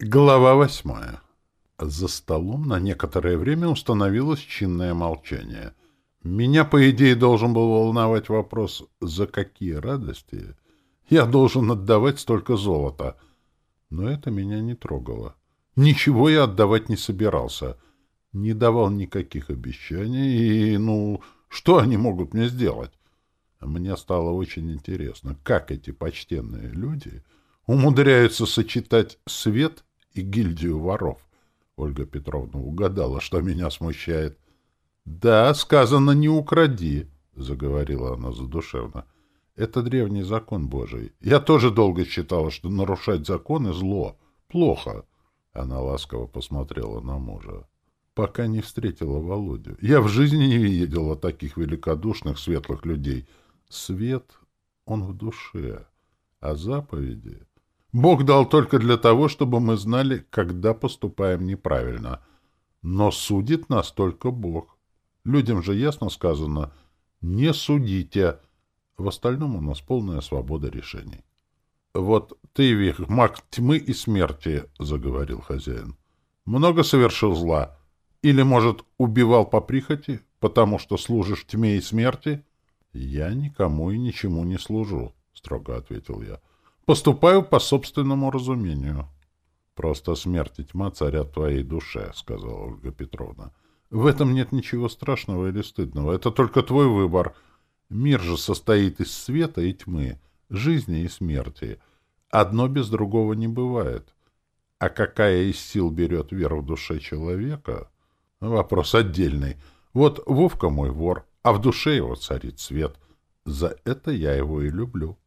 Глава восьмая. За столом на некоторое время установилось чинное молчание. Меня, по идее, должен был волновать вопрос, за какие радости я должен отдавать столько золота. Но это меня не трогало. Ничего я отдавать не собирался. Не давал никаких обещаний, и, ну, что они могут мне сделать? Мне стало очень интересно, как эти почтенные люди умудряются сочетать свет и гильдию воров. Ольга Петровна угадала, что меня смущает. — Да, сказано, не укради, — заговорила она задушевно. — Это древний закон Божий. Я тоже долго считала, что нарушать законы — зло. Плохо. Она ласково посмотрела на мужа. Пока не встретила Володю. Я в жизни не видела таких великодушных, светлых людей. Свет, он в душе, а заповеди Бог дал только для того, чтобы мы знали, когда поступаем неправильно. Но судит нас только Бог. Людям же ясно сказано «не судите». В остальном у нас полная свобода решений. — Вот ты, Вих, маг тьмы и смерти, — заговорил хозяин. — Много совершил зла? Или, может, убивал по прихоти, потому что служишь тьме и смерти? — Я никому и ничему не служу, — строго ответил я. Поступаю по собственному разумению. — Просто смерть и тьма царят в твоей душе, — сказала Ольга Петровна. — В этом нет ничего страшного или стыдного. Это только твой выбор. Мир же состоит из света и тьмы, жизни и смерти. Одно без другого не бывает. А какая из сил берет веру в душе человека? Вопрос отдельный. Вот Вовка мой вор, а в душе его царит свет. За это я его и люблю.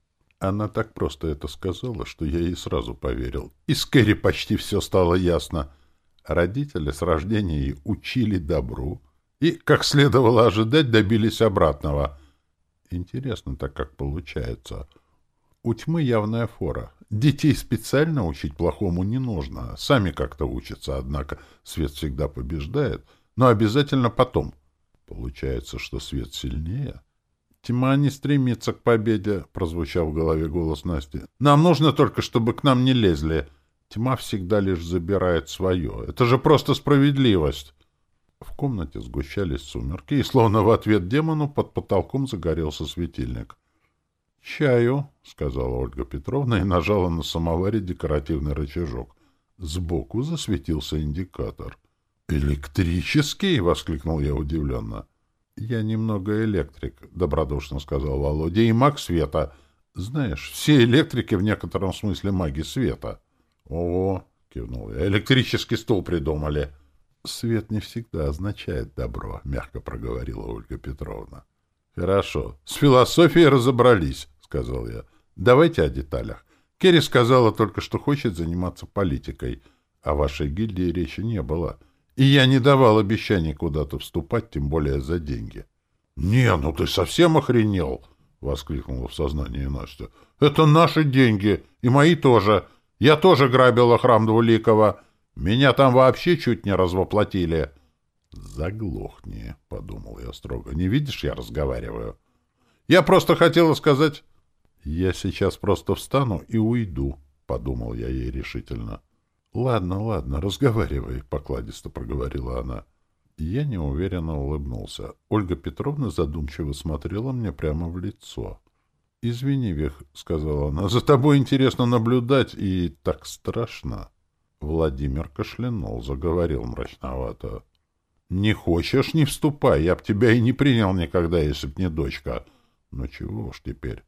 Она так просто это сказала, что я ей сразу поверил. И с Кэрри почти все стало ясно. Родители с рождения учили добру и, как следовало ожидать, добились обратного. Интересно так, как получается. У тьмы явная фора. Детей специально учить плохому не нужно. Сами как-то учатся, однако свет всегда побеждает, но обязательно потом. Получается, что свет сильнее — «Тьма не стремится к победе», — прозвучал в голове голос Насти. «Нам нужно только, чтобы к нам не лезли. Тьма всегда лишь забирает свое. Это же просто справедливость». В комнате сгущались сумерки, и словно в ответ демону под потолком загорелся светильник. «Чаю», — сказала Ольга Петровна и нажала на самоваре декоративный рычажок. Сбоку засветился индикатор. «Электрический!» — воскликнул я удивленно. «Я немного электрик», — добродушно сказал Володя, — «и маг света. Знаешь, все электрики в некотором смысле маги света». «О!» — кивнул я. «Электрический стул придумали». «Свет не всегда означает добро», — мягко проговорила Ольга Петровна. «Хорошо. С философией разобрались», — сказал я. «Давайте о деталях. Керри сказала только, что хочет заниматься политикой. О вашей гильдии речи не было». И я не давал обещаний куда-то вступать, тем более за деньги. — Не, ну ты совсем охренел! — воскликнула в сознании Настя. — Это наши деньги, и мои тоже. Я тоже грабила храм Двуликова. Меня там вообще чуть не развоплотили. — Заглохни, — подумал я строго. — Не видишь, я разговариваю. — Я просто хотела сказать... — Я сейчас просто встану и уйду, — подумал я ей решительно. — Ладно, ладно, разговаривай, покладисто проговорила она. Я неуверенно улыбнулся. Ольга Петровна задумчиво смотрела мне прямо в лицо. «Извини, Вех», — сказала она, — «за тобой интересно наблюдать, и так страшно». Владимир кашлянул, заговорил мрачновато. «Не хочешь — не вступай, я б тебя и не принял никогда, если б не дочка. Ну чего уж теперь.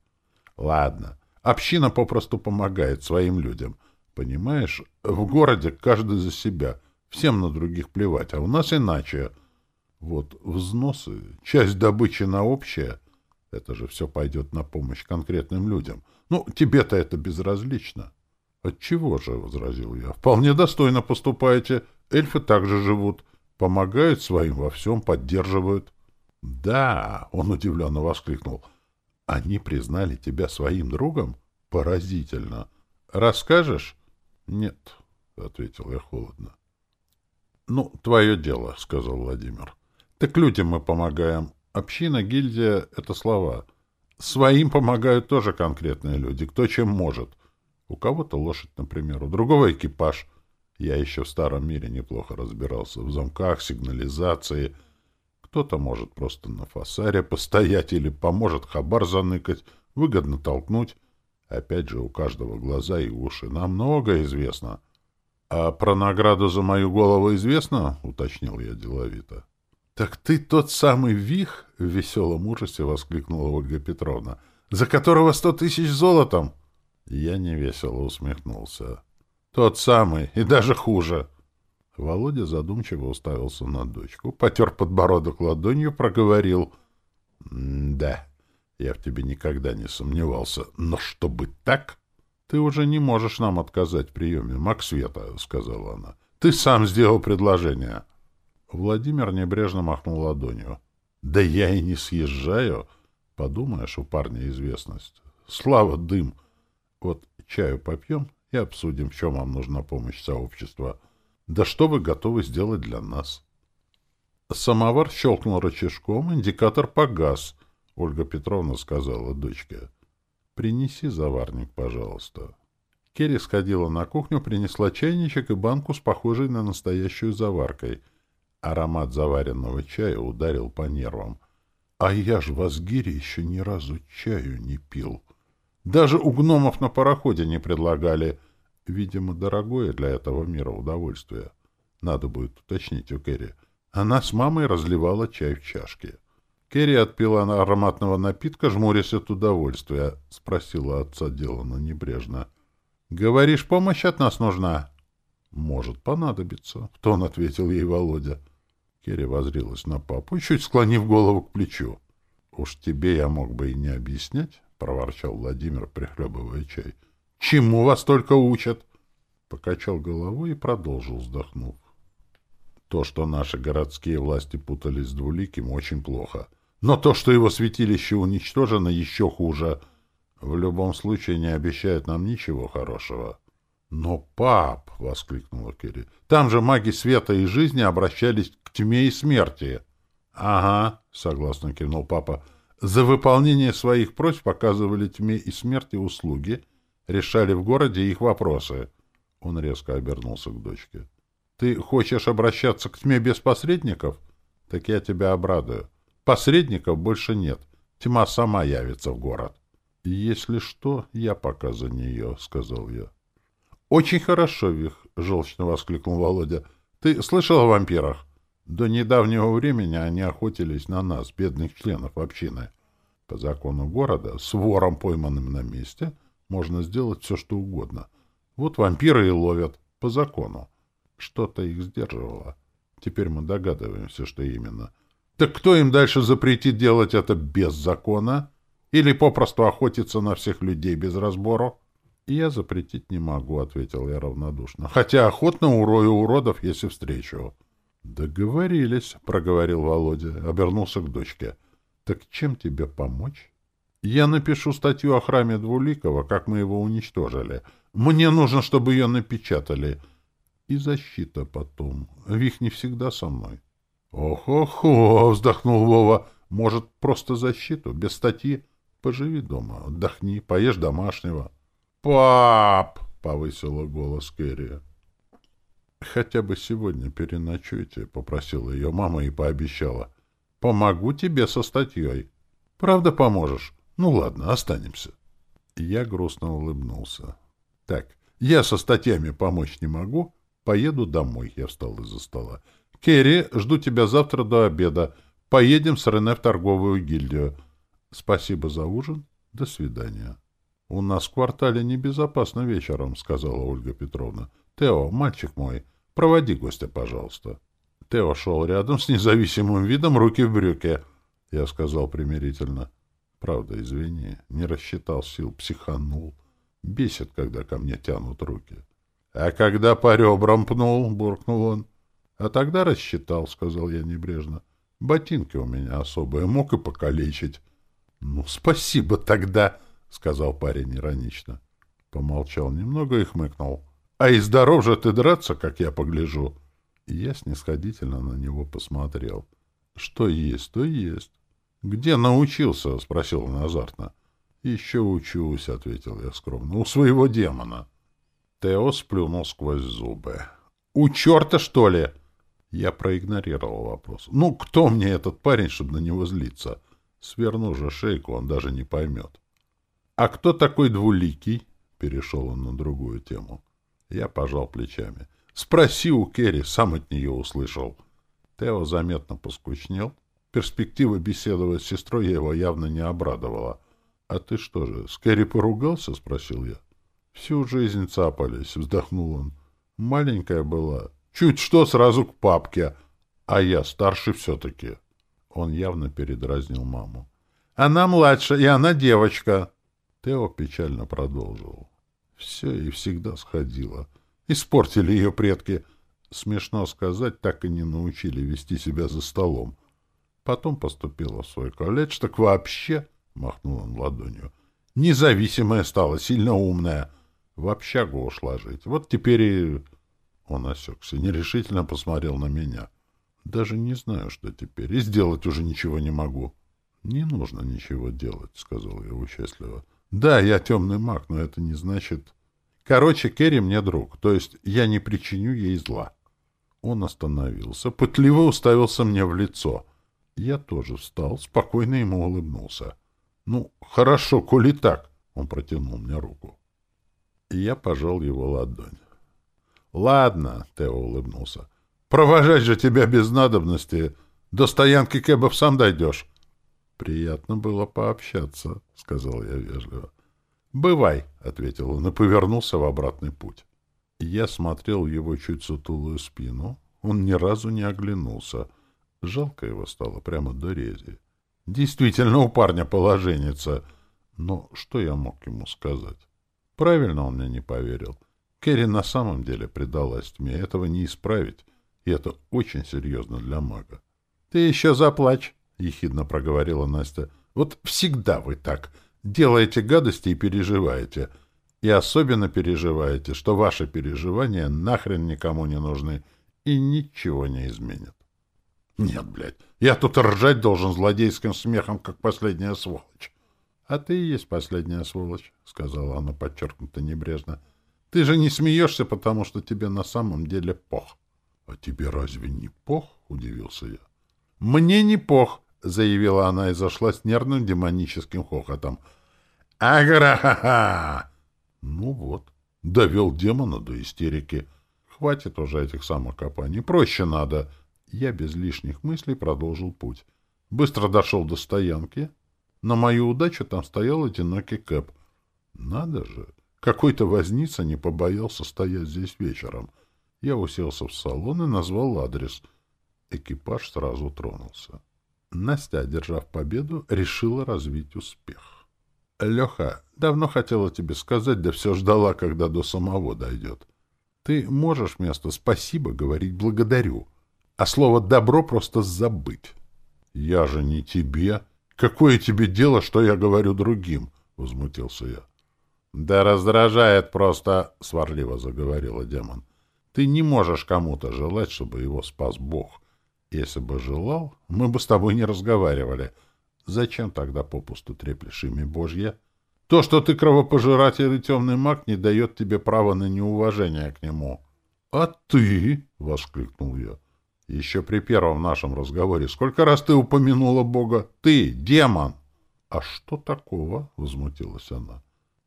Ладно, община попросту помогает своим людям. Понимаешь, в городе каждый за себя, всем на других плевать, а у нас иначе. Вот взносы, часть добычи на общее, это же все пойдет на помощь конкретным людям. Ну, тебе-то это безразлично. Отчего же, — возразил я, — вполне достойно поступаете, эльфы также живут, помогают своим во всем, поддерживают. Да, — он удивленно воскликнул, — они признали тебя своим другом? Поразительно. Расскажешь? — Нет, — ответил я холодно. — Ну, твое дело, — сказал Владимир. — Так людям мы помогаем. Община, гильдия — это слова. Своим помогают тоже конкретные люди, кто чем может. У кого-то лошадь, например, у другого экипаж. Я еще в старом мире неплохо разбирался в замках, сигнализации. Кто-то может просто на фасаре постоять или поможет хабар заныкать, выгодно толкнуть. Опять же, у каждого глаза и уши. Нам многое известно. — А про награду за мою голову известно? — уточнил я деловито. — Так ты тот самый Вих? — в веселом ужасе воскликнула Ольга Петровна. — За которого сто тысяч золотом? Я невесело усмехнулся. — Тот самый, и даже хуже. Володя задумчиво уставился на дочку, потер подбородок ладонью, проговорил. — Да. — я в тебе никогда не сомневался. Но чтобы так... Ты уже не можешь нам отказать в приеме, Максвета, — сказала она. Ты сам сделал предложение. Владимир небрежно махнул ладонью. Да я и не съезжаю. Подумаешь, у парня известность. Слава, дым. Вот чаю попьем и обсудим, в чем вам нужна помощь сообщества. Да что вы готовы сделать для нас? Самовар щелкнул рычажком, индикатор погас — Ольга Петровна сказала дочке. «Принеси заварник, пожалуйста». Керри сходила на кухню, принесла чайничек и банку с похожей на настоящую заваркой. Аромат заваренного чая ударил по нервам. «А я ж в Азгире еще ни разу чаю не пил. Даже у гномов на пароходе не предлагали. Видимо, дорогое для этого мира удовольствие. Надо будет уточнить у Керри. Она с мамой разливала чай в чашке». Керри отпила ароматного напитка, жмурясь от удовольствия. Спросила отца делано небрежно. — Говоришь, помощь от нас нужна? — Может понадобиться, — в тон ответил ей Володя. Керри возрилась на папу, чуть склонив голову к плечу. — Уж тебе я мог бы и не объяснять, — проворчал Владимир, прихлебывая чай. — Чему вас только учат? Покачал головой и продолжил, вздохнув. То, что наши городские власти путались с двуликим, очень плохо — но то, что его святилище уничтожено, еще хуже. В любом случае не обещает нам ничего хорошего. — Но, пап! — воскликнула Кири. — Там же маги света и жизни обращались к тьме и смерти. — Ага, — согласно кивнул папа. — За выполнение своих просьб показывали тьме и смерти услуги, решали в городе их вопросы. Он резко обернулся к дочке. — Ты хочешь обращаться к тьме без посредников? Так я тебя обрадую. Посредников больше нет. Тьма сама явится в город. — Если что, я пока за нее, — сказал я. — Очень хорошо, Вих, — желчно воскликнул Володя. — Ты слышал о вампирах? До недавнего времени они охотились на нас, бедных членов общины. По закону города, с вором, пойманным на месте, можно сделать все, что угодно. Вот вампиры и ловят, по закону. Что-то их сдерживало. Теперь мы догадываемся, что именно — так кто им дальше запретит делать это без закона? Или попросту охотиться на всех людей без разбору? — Я запретить не могу, — ответил я равнодушно. — Хотя охотно урою уродов, если встречу. — Договорились, — проговорил Володя, обернулся к дочке. — Так чем тебе помочь? — Я напишу статью о храме Двуликова, как мы его уничтожили. Мне нужно, чтобы ее напечатали. И защита потом. Вих не всегда со мной. — «Ох-охо!» — вздохнул Вова. «Может, просто защиту, без статьи? Поживи дома, отдохни, поешь домашнего». «Пап!» — повысила голос Кэрри. «Хотя бы сегодня переночуйте», — попросила ее мама и пообещала. «Помогу тебе со статьей». «Правда поможешь? Ну ладно, останемся». Я грустно улыбнулся. «Так, я со статьями помочь не могу. Поеду домой», — я встал из-за стола. Керри, жду тебя завтра до обеда. Поедем с Рене в торговую гильдию. Спасибо за ужин. До свидания. У нас в квартале небезопасно вечером, сказала Ольга Петровна. Тео, мальчик мой, проводи гостя, пожалуйста. Тео шел рядом с независимым видом, руки в брюке. Я сказал примирительно. Правда, извини, не рассчитал сил, психанул. Бесит, когда ко мне тянут руки. — А когда по ребрам пнул, — буркнул он. А тогда рассчитал, — сказал я небрежно. Ботинки у меня особые, мог и покалечить. — Ну, спасибо тогда, — сказал парень иронично. Помолчал немного и хмыкнул. — А и здоров же ты драться, как я погляжу. И я снисходительно на него посмотрел. — Что есть, то есть. — Где научился? — спросил он азартно. — Еще учусь, — ответил я скромно. — У своего демона. Тео сплюнул сквозь зубы. У черта, что ли? Я проигнорировал вопрос. Ну, кто мне этот парень, чтобы на него злиться? Сверну же шейку, он даже не поймет. А кто такой двуликий? Перешел он на другую тему. Я пожал плечами. Спроси у Керри, сам от нее услышал. Тео заметно поскучнел. Перспектива беседовать с сестрой его явно не обрадовала. — А ты что же, с Керри поругался? — спросил я. — Всю жизнь цапались, — вздохнул он. — Маленькая была. Чуть что сразу к папке. А я старше все-таки. Он явно передразнил маму. — Она младше, и она девочка. Тео печально продолжил. Все и всегда сходило. Испортили ее предки. Смешно сказать, так и не научили вести себя за столом. Потом поступила в свой колледж, так вообще, — махнул он ладонью, — независимая стала, сильно умная. В общагу ушла жить. Вот теперь и... Он осекся, нерешительно посмотрел на меня. Даже не знаю, что теперь, и сделать уже ничего не могу. — Не нужно ничего делать, — сказал я участливо. — Да, я темный маг, но это не значит... Короче, Керри мне друг, то есть я не причиню ей зла. Он остановился, пытливо уставился мне в лицо. Я тоже встал, спокойно ему улыбнулся. — Ну, хорошо, коли так, — он протянул мне руку. И я пожал его ладонь. — Ладно, — Тео улыбнулся. — Провожать же тебя без надобности. До стоянки кэбов сам дойдешь. — Приятно было пообщаться, — сказал я вежливо. — «Бывай», — ответил он и повернулся в обратный путь. Я смотрел его чуть сутулую спину. Он ни разу не оглянулся. Жалко его стало прямо до рези. Действительно, у парня положенница. Но что я мог ему сказать? Правильно он мне не поверил. Керри на самом деле предалась тьме. Этого не исправить. И это очень серьезно для мага. — Ты еще заплачь, — ехидно проговорила Настя. — Вот всегда вы так. Делаете гадости и переживаете. И особенно переживаете, что ваши переживания нахрен никому не нужны и ничего не изменят. Нет, блядь, я тут ржать должен злодейским смехом, как последняя сволочь. — А ты и есть последняя сволочь, — сказала она подчеркнуто небрежно. — Ты же не смеешься, потому что тебе на самом деле пох. — А тебе разве не пох? — удивился я. — Мне не пох, — заявила она и зашла с нервным демоническим хохотом. «Агра-ха-ха!» Ну вот, довел демона до истерики. Хватит уже этих самокопаний, проще надо. Я без лишних мыслей продолжил путь. Быстро дошел до стоянки. На мою удачу там стоял одинокий кэп. Надо же, какой-то возница не побоялся стоять здесь вечером. Я уселся в салон и назвал адрес. Экипаж сразу тронулся. Настя, одержав победу, решила развить успех. — Леха, давно хотела тебе сказать, да все ждала, когда до самого дойдет. Ты можешь вместо «спасибо» говорить «благодарю», а слово «добро» просто забыть. — Я же не тебе. Какое тебе дело, что я говорю другим? — возмутился я. — Да раздражает просто, — сварливо заговорила демон. — Ты не можешь кому-то желать, чтобы его спас Бог. Если бы желал, мы бы с тобой не разговаривали. Зачем тогда попусту треплешь имя Божье? То, что ты кровопожиратель и темный маг, не дает тебе права на неуважение к нему. — А ты? — воскликнул я. — Еще при первом нашем разговоре сколько раз ты упомянула Бога? Ты, демон! — А что такого? — возмутилась она. —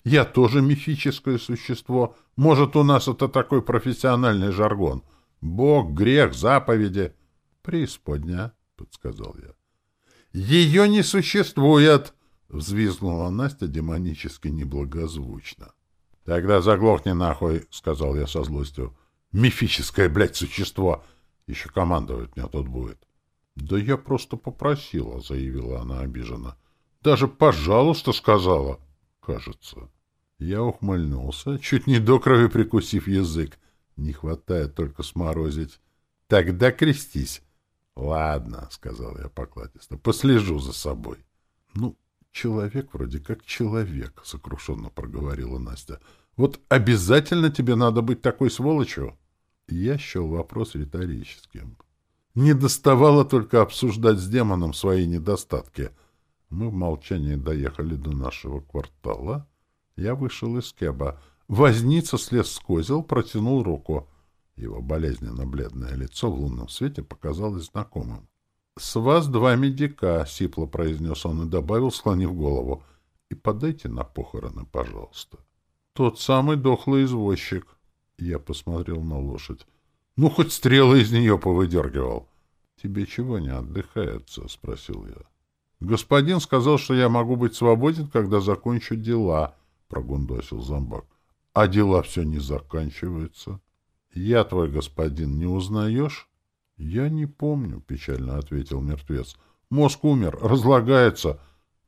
Я тоже мифическое существо. Может, у нас это такой профессиональный жаргон. Бог, грех, заповеди — Преисподня, — подсказал я. — Ее не существует! — взвизгнула Настя демонически неблагозвучно. — Тогда заглохни нахуй, — сказал я со злостью. — Мифическое, блядь, существо! Еще командовать мне тут будет. — Да я просто попросила, — заявила она обиженно. — Даже «пожалуйста» сказала, кажется. Я ухмыльнулся, чуть не до крови прикусив язык. Не хватает только сморозить. — Тогда крестись. — Ладно, — сказал я покладисто, — послежу за собой. — Ну, человек вроде как человек, — сокрушенно проговорила Настя. — Вот обязательно тебе надо быть такой сволочью? Я счел вопрос риторическим. Не доставало только обсуждать с демоном свои недостатки. Мы в молчании доехали до нашего квартала. Я вышел из кеба. Возница слез с козел, протянул руку. Его болезненно-бледное лицо в лунном свете показалось знакомым. — С вас два медика, — сипло произнес он и добавил, склонив голову. — И подайте на похороны, пожалуйста. — Тот самый дохлый извозчик. Я посмотрел на лошадь. — Ну, хоть стрелы из нее повыдергивал. — Тебе чего не отдыхается? — спросил я. — Господин сказал, что я могу быть свободен, когда закончу дела, — прогундосил зомбак. — А дела все не заканчиваются. — Я твой господин не узнаешь? — Я не помню, — печально ответил мертвец. — Мозг умер, разлагается.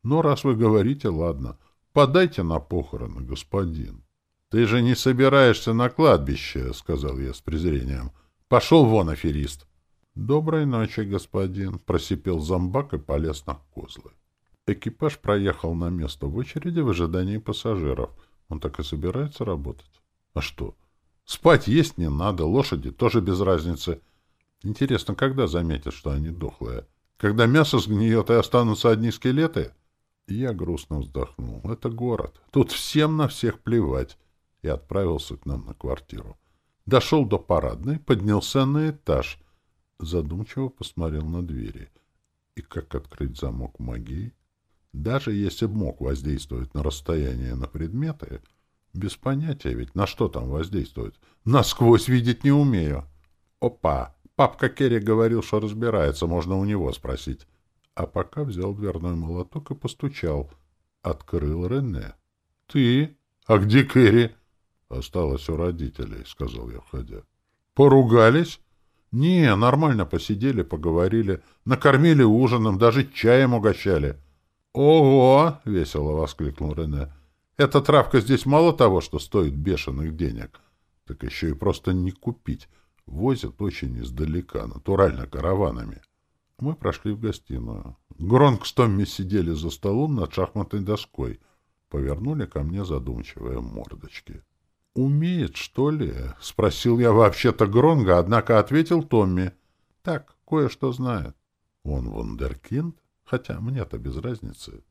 Но раз вы говорите, ладно, подайте на похороны, господин. — Ты же не собираешься на кладбище, — сказал я с презрением. — Пошел вон, аферист. «Доброй ночи, господин», — просипел зомбак и полез на козлы. Экипаж проехал на место в очереди в ожидании пассажиров. Он так и собирается работать. А что? Спать есть не надо, лошади тоже без разницы. Интересно, когда заметят, что они дохлые? Когда мясо сгниет и останутся одни скелеты? Я грустно вздохнул. Это город. Тут всем на всех плевать. И отправился к нам на квартиру. Дошел до парадной, поднялся на этаж — задумчиво посмотрел на двери. И как открыть замок магии? Даже если б мог воздействовать на расстояние на предметы, без понятия ведь, на что там воздействует. Насквозь видеть не умею. Опа! Папка Керри говорил, что разбирается, можно у него спросить. А пока взял дверной молоток и постучал. Открыл Рене. — Ты? А где Керри? — Осталось у родителей, — сказал я, входя. — Поругались? Не, нормально посидели, поговорили, накормили ужином, даже чаем угощали. Ого! весело воскликнул Рене. Эта травка здесь мало того, что стоит бешеных денег, так еще и просто не купить. Возят очень издалека, натурально караванами. Мы прошли в гостиную. Гронк с Томми сидели за столом над шахматной доской. Повернули ко мне задумчивые мордочки. «Умеет, что ли?» — спросил я вообще-то Гронга, однако ответил Томми. «Так, кое-что знает». «Он вундеркинд? Хотя мне-то без разницы».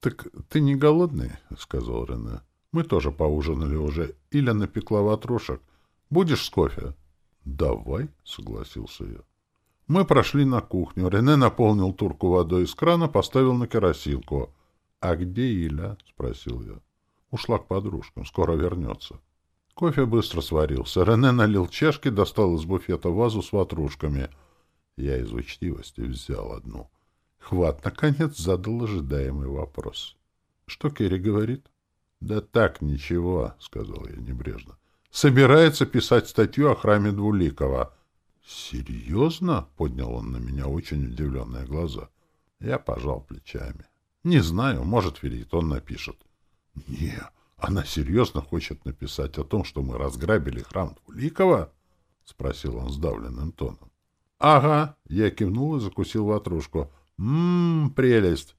«Так ты не голодный?» — сказал Рене. «Мы тоже поужинали уже. Иля напекла ватрушек. Будешь с кофе?» «Давай», — согласился я. Мы прошли на кухню. Рене наполнил турку водой из крана, поставил на керосинку. «А где Иля?» — спросил я. «Ушла к подружкам. Скоро вернется». Кофе быстро сварился. Рене налил чашки, достал из буфета вазу с ватрушками. Я из учтивости взял одну. Хват, наконец, задал ожидаемый вопрос. — Что Керри говорит? — Да так, ничего, — сказал я небрежно. — Собирается писать статью о храме Двуликова. — Серьезно? — поднял он на меня очень удивленные глаза. Я пожал плечами. — Не знаю, может, Филитон напишет. — Нет. Она серьезно хочет написать о том, что мы разграбили храм Двуликова? — спросил он сдавленным тоном. — Ага, — я кивнул и закусил ватрушку. — Ммм, прелесть!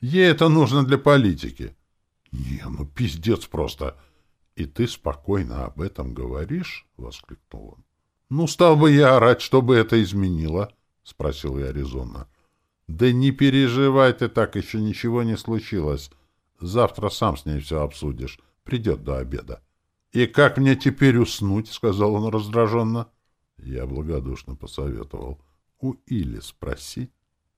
Ей это нужно для политики. — Не, ну пиздец просто! И ты спокойно об этом говоришь? — воскликнул он. — Ну, стал бы я орать, чтобы это изменило? — спросил я резонно. — Да не переживай ты так, еще ничего не случилось. Завтра сам с ней все обсудишь. Придет до обеда. — И как мне теперь уснуть? — сказал он раздраженно. Я благодушно посоветовал. — У Или спросить.